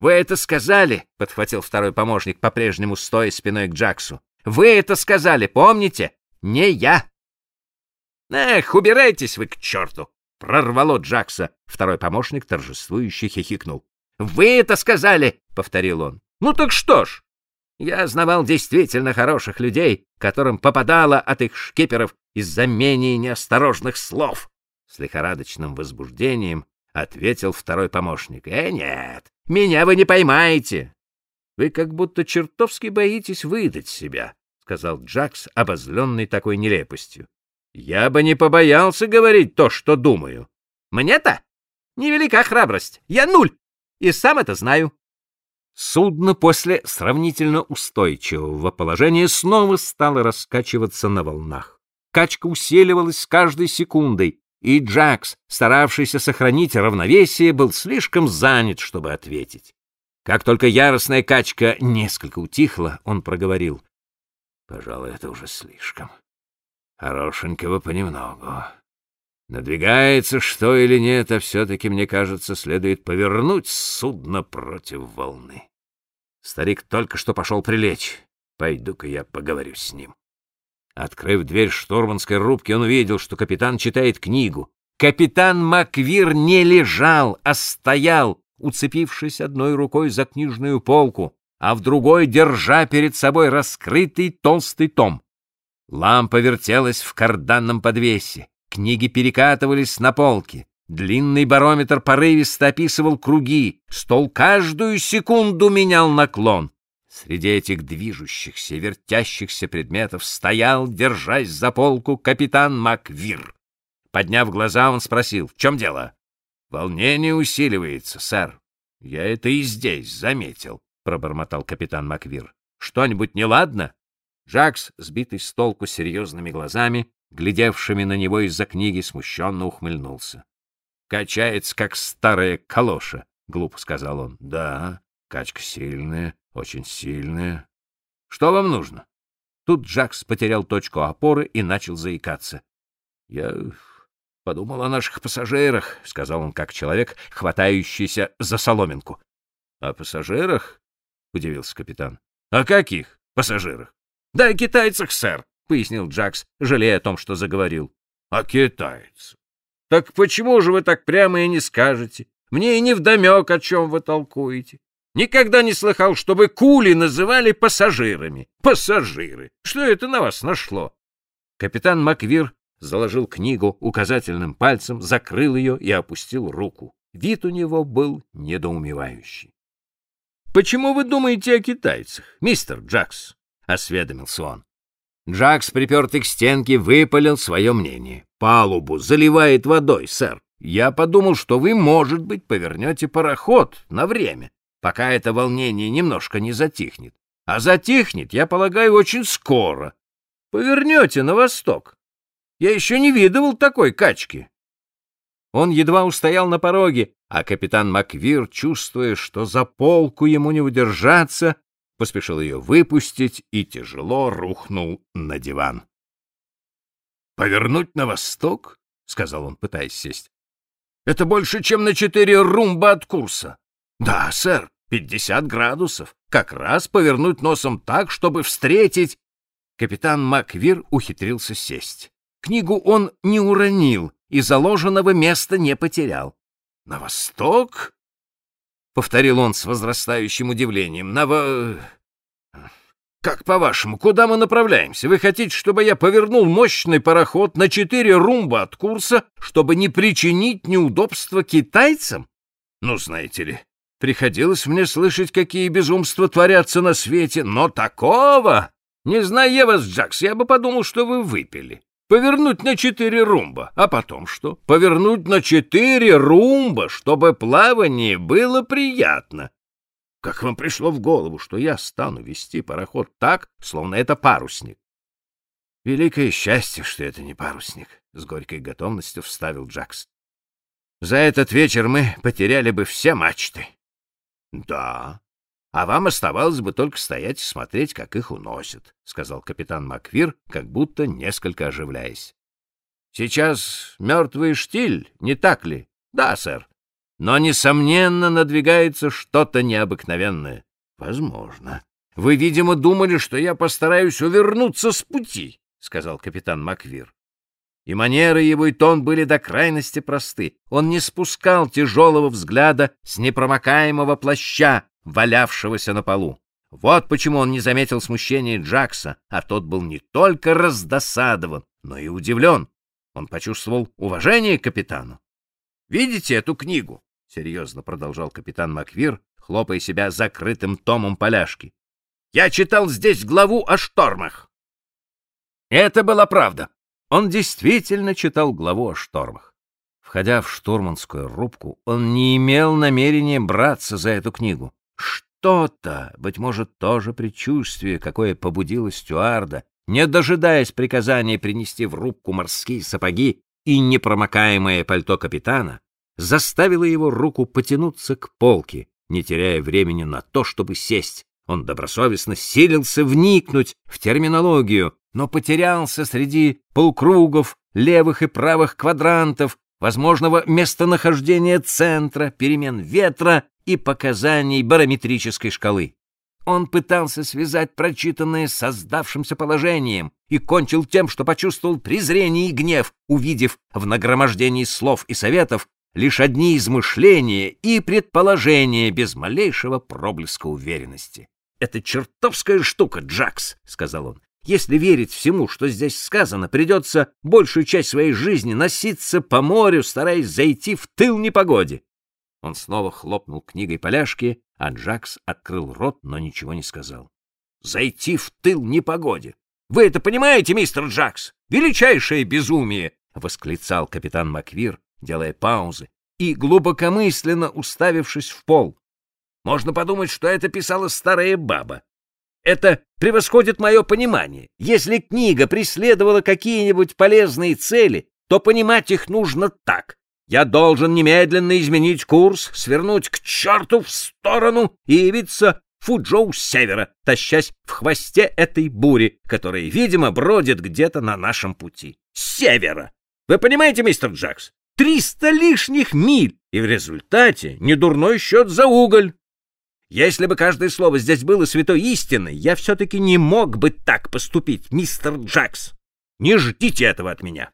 Вы это сказали, подхватил второй помощник, по-прежнему стоя спиной к Джаксу. Вы это сказали, помните? Не я. Эх, убирайтесь вы к черту! Прорвало Джакса. Второй помощник торжествующе хихикнул. Вы это сказали, повторил он. Ну так что ж? Я знавал действительно хороших людей, которым попадало от их шкиперов из-за менее неосторожных слов. С лихорадочным возбуждением ответил второй помощник. Э, нет, меня вы не поймаете. Вы как будто чертовски боитесь выдать себя, сказал Джакс, обозленный такой нелепостью. Я бы не побоялся говорить то, что думаю. Мне-то невелика храбрость. Я нуль, и сам это знаю. Судно после сравнительно устойчивого положения снова стало раскачиваться на волнах. Качка усиливалась с каждой секундой, и Джакс, старавшийся сохранить равновесие, был слишком занят, чтобы ответить. Как только яростная качка несколько утихла, он проговорил. — Пожалуй, это уже слишком. Хорошенького понемногу. Надвигается что или нет, а все-таки, мне кажется, следует повернуть судно против волны. Старик только что пошел прилечь. Пойду-ка я поговорю с ним. Открыв дверь штурманской рубки, он увидел, что капитан читает книгу. Капитан Маквир не лежал, а стоял, уцепившись одной рукой за книжную полку, а в другой держа перед собой раскрытый толстый том. Лампа вертелась в карданном подвесе, книги перекатывались на полке, длинный барометр порывисто описывал круги, стол каждую секунду менял наклон. Среди этих движущихся, вертящихся предметов стоял, держась за полку, капитан Маквир. Подняв глаза, он спросил, в чем дело? Волнение усиливается, сэр. Я это и здесь заметил, пробормотал капитан Маквир. Что-нибудь неладно? Жакс, сбитый с толку серьезными глазами, глядевшими на него из-за книги, смущенно ухмыльнулся. Качается, как старая калоша, — глупо сказал он. — Да, качка сильная, очень сильная. Что вам нужно? Тут Джакс потерял точку опоры и начал заикаться. — Я подумал о наших пассажирах, — сказал он как человек, хватающийся за соломинку. — О пассажирах? — удивился капитан. — О каких пассажирах? — Да о китайцах, сэр, — пояснил Джакс, жалея о том, что заговорил. — О китайцах. Так почему же вы так прямо и не скажете? Мне и не вдомек, о чем вы толкуете. Никогда не слыхал, чтобы кули называли пассажирами. Пассажиры! Что это на вас нашло? Капитан Маквир заложил книгу указательным пальцем, закрыл ее и опустил руку. Вид у него был недоумевающий. — Почему вы думаете о китайцах, мистер Джакс? — осведомился он. Джакс, припертый к стенке, выпалил свое мнение. — Палубу заливает водой, сэр. Я подумал, что вы, может быть, повернете пароход на время пока это волнение немножко не затихнет. А затихнет, я полагаю, очень скоро. Повернете на восток. Я еще не видывал такой качки. Он едва устоял на пороге, а капитан Маквир, чувствуя, что за полку ему не удержаться, поспешил ее выпустить и тяжело рухнул на диван. «Повернуть на восток?» — сказал он, пытаясь сесть. «Это больше, чем на четыре румба от курса. Да, сэр, пятьдесят градусов. Как раз повернуть носом так, чтобы встретить... Капитан Маквир ухитрился сесть. Книгу он не уронил и заложенного места не потерял. «На восток?» — повторил он с возрастающим удивлением. «На во... Как по-вашему, куда мы направляемся? Вы хотите, чтобы я повернул мощный пароход на четыре румба от курса, чтобы не причинить неудобства китайцам? Ну, знаете ли, Приходилось мне слышать, какие безумства творятся на свете, но такого... Не зная вас, Джакс, я бы подумал, что вы выпили. Повернуть на четыре румба, а потом что? Повернуть на четыре румба, чтобы плавание было приятно. Как вам пришло в голову, что я стану вести пароход так, словно это парусник? Великое счастье, что это не парусник, — с горькой готовностью вставил Джакс. За этот вечер мы потеряли бы все мачты. — Да. А вам оставалось бы только стоять и смотреть, как их уносят, — сказал капитан Маквир, как будто несколько оживляясь. — Сейчас мертвый штиль, не так ли? — Да, сэр. но, несомненно, надвигается что-то необыкновенное. Возможно. Вы, видимо, думали, что я постараюсь увернуться с пути, — сказал капитан Маквир. И манеры его и тон были до крайности просты. Он не спускал тяжелого взгляда с непромокаемого плаща, валявшегося на полу. Вот почему он не заметил смущения Джакса, а тот был не только раздосадован, но и удивлен. Он почувствовал уважение к капитану. «Видите эту книгу?» — серьезно продолжал капитан Маквир, хлопая себя закрытым томом поляшки. «Я читал здесь главу о штормах». Это была правда. Он действительно читал главу о штормах. Входя в штурманскую рубку, он не имел намерения браться за эту книгу. Что-то, быть может, тоже предчувствие, какое побудило стюарда, не дожидаясь приказания принести в рубку морские сапоги и непромокаемое пальто капитана, заставило его руку потянуться к полке, не теряя времени на то, чтобы сесть. Он добросовестно силился вникнуть в терминологию, но потерялся среди полукругов, левых и правых квадрантов, возможного местонахождения центра, перемен ветра и показаний барометрической шкалы. Он пытался связать прочитанное с создавшимся положением и кончил тем, что почувствовал презрение и гнев, увидев в нагромождении слов и советов лишь одни измышления и предположения без малейшего проблеска уверенности. «Это чертовская штука, Джакс», — сказал он. Если верить всему, что здесь сказано, придется большую часть своей жизни носиться по морю, стараясь зайти в тыл непогоде. Он снова хлопнул книгой поляшки, а Джакс открыл рот, но ничего не сказал. «Зайти в тыл непогоде! Вы это понимаете, мистер Джакс? Величайшее безумие!» — восклицал капитан Маквир, делая паузы и глубокомысленно уставившись в пол. «Можно подумать, что это писала старая баба. Это превосходит мое понимание. Если книга преследовала какие-нибудь полезные цели, то понимать их нужно так. Я должен немедленно изменить курс, свернуть к черту в сторону и явиться Фуджоу с севера, тащась в хвосте этой бури, которая, видимо, бродит где-то на нашем пути. С севера! Вы понимаете, мистер Джакс? Триста лишних миль, и в результате недурной счет за уголь. Если бы каждое слово здесь было святой истиной, я все-таки не мог бы так поступить, мистер Джакс. Не ждите этого от меня.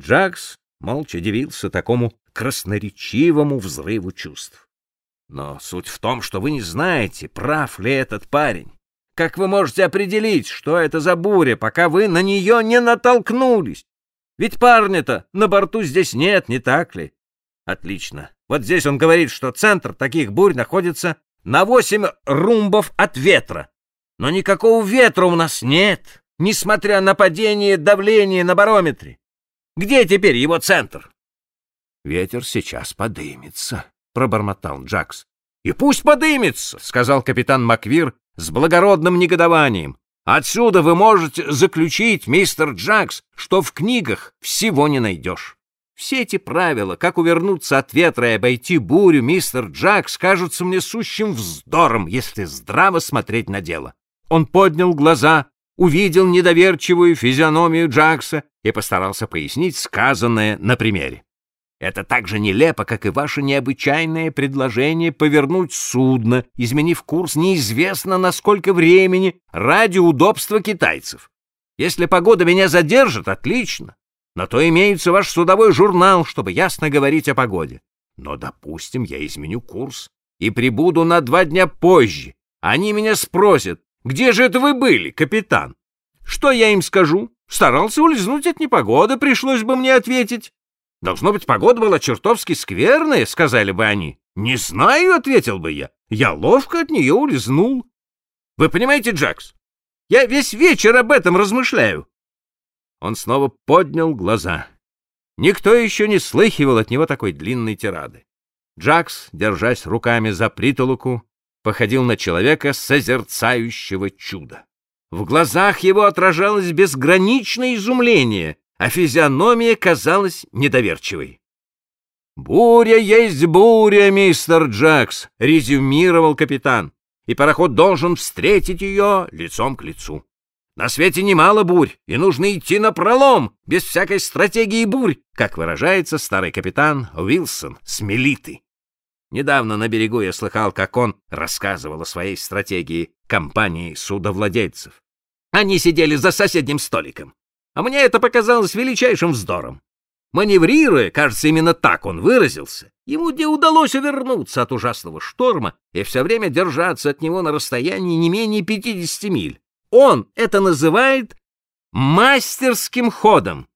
Джакс молча дивился такому красноречивому взрыву чувств. Но суть в том, что вы не знаете, прав ли этот парень. Как вы можете определить, что это за буря, пока вы на нее не натолкнулись? Ведь парня-то на борту здесь нет, не так ли? Отлично. Вот здесь он говорит, что центр таких бурь находится на восемь румбов от ветра. Но никакого ветра у нас нет, несмотря на падение давления на барометре. Где теперь его центр? — Ветер сейчас подымется, — пробормотал Джакс. — И пусть подымется, — сказал капитан Маквир с благородным негодованием. — Отсюда вы можете заключить, мистер Джакс, что в книгах всего не найдешь. Все эти правила, как увернуться от ветра и обойти бурю, мистер Джакс, кажутся мне сущим вздором, если здраво смотреть на дело. Он поднял глаза увидел недоверчивую физиономию Джакса и постарался пояснить сказанное на примере. Это так же нелепо, как и ваше необычайное предложение повернуть судно, изменив курс неизвестно на сколько времени, ради удобства китайцев. Если погода меня задержит, отлично. На то имеется ваш судовой журнал, чтобы ясно говорить о погоде. Но, допустим, я изменю курс и прибуду на два дня позже. Они меня спросят, где же это вы были, капитан? Что я им скажу? Старался улизнуть от непогоды, пришлось бы мне ответить. Должно быть, погода была чертовски скверная, сказали бы они. Не знаю, ответил бы я. Я ловко от нее улизнул. Вы понимаете, Джакс? Я весь вечер об этом размышляю. Он снова поднял глаза. Никто еще не слыхивал от него такой длинной тирады. Джакс, держась руками за притолоку, походил на человека, созерцающего чудо. В глазах его отражалось безграничное изумление, а физиономия казалась недоверчивой. «Буря есть буря, мистер Джакс», — резюмировал капитан, «и пароход должен встретить ее лицом к лицу. На свете немало бурь, и нужно идти на пролом, без всякой стратегии бурь, как выражается старый капитан Уилсон с Мелиты. Недавно на берегу я слыхал, как он рассказывал о своей стратегии компании судовладельцев. Они сидели за соседним столиком. А мне это показалось величайшим вздором. Маневрируя, кажется, именно так он выразился, ему не удалось увернуться от ужасного шторма и все время держаться от него на расстоянии не менее 50 миль. Он это называет мастерским ходом.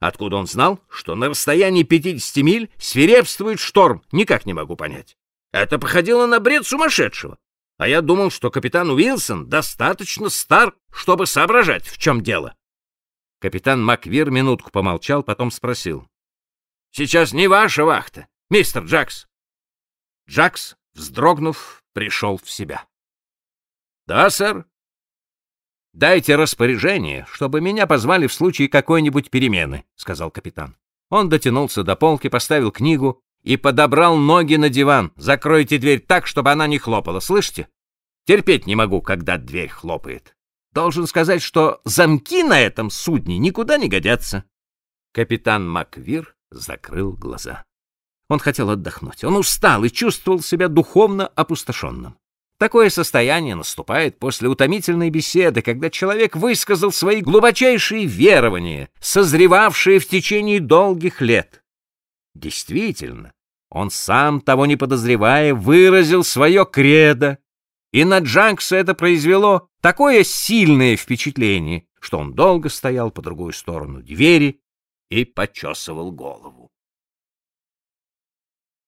Откуда он знал, что на расстоянии 50 миль свирепствует шторм, никак не могу понять. Это походило на бред сумасшедшего. А я думал, что капитан Уилсон достаточно стар, чтобы соображать, в чем дело. Капитан Маквир минутку помолчал, потом спросил. — Сейчас не ваша вахта, мистер Джакс. Джакс, вздрогнув, пришел в себя. — Да, сэр. — Дайте распоряжение, чтобы меня позвали в случае какой-нибудь перемены, — сказал капитан. Он дотянулся до полки, поставил книгу и подобрал ноги на диван. Закройте дверь так, чтобы она не хлопала, слышите? Терпеть не могу, когда дверь хлопает. Должен сказать, что замки на этом судне никуда не годятся. Капитан Маквир закрыл глаза. Он хотел отдохнуть. Он устал и чувствовал себя духовно опустошенным. Такое состояние наступает после утомительной беседы, когда человек высказал свои глубочайшие верования, созревавшие в течение долгих лет. Действительно, он сам, того не подозревая, выразил свое кредо, и на Джанкса это произвело такое сильное впечатление, что он долго стоял по другую сторону двери и почесывал голову.